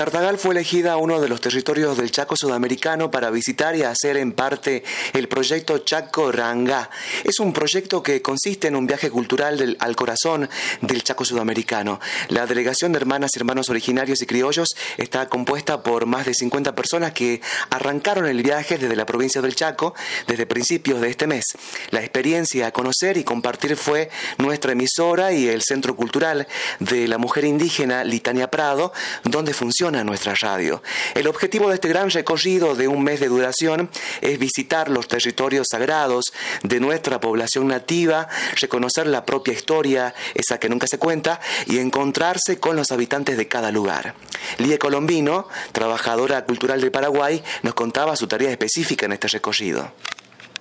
Tartagal fue elegida uno de los territorios del Chaco sudamericano para visitar y hacer en parte el proyecto Chaco Ranga. Es un proyecto que consiste en un viaje cultural al corazón del Chaco sudamericano. La delegación de hermanas y hermanos originarios y criollos está compuesta por más de 50 personas que arrancaron el viaje desde la provincia del Chaco desde principios de este mes. La experiencia a conocer y compartir fue nuestra emisora y el Centro Cultural de la Mujer Indígena Litania Prado, donde funciona nuestra radio. El objetivo de este gran recorrido de un mes de duración es visitar los territorios sagrados de nuestra población nativa, reconocer la propia historia, esa que nunca se cuenta, y encontrarse con los habitantes de cada lugar. Lie Colombino, trabajadora cultural de Paraguay, nos contaba su tarea específica en este recorrido.